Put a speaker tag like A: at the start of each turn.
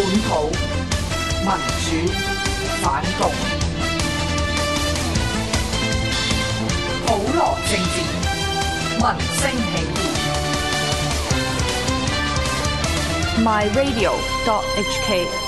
A: 本土民主反共，普罗政治民兴起。My Radio. dot H K.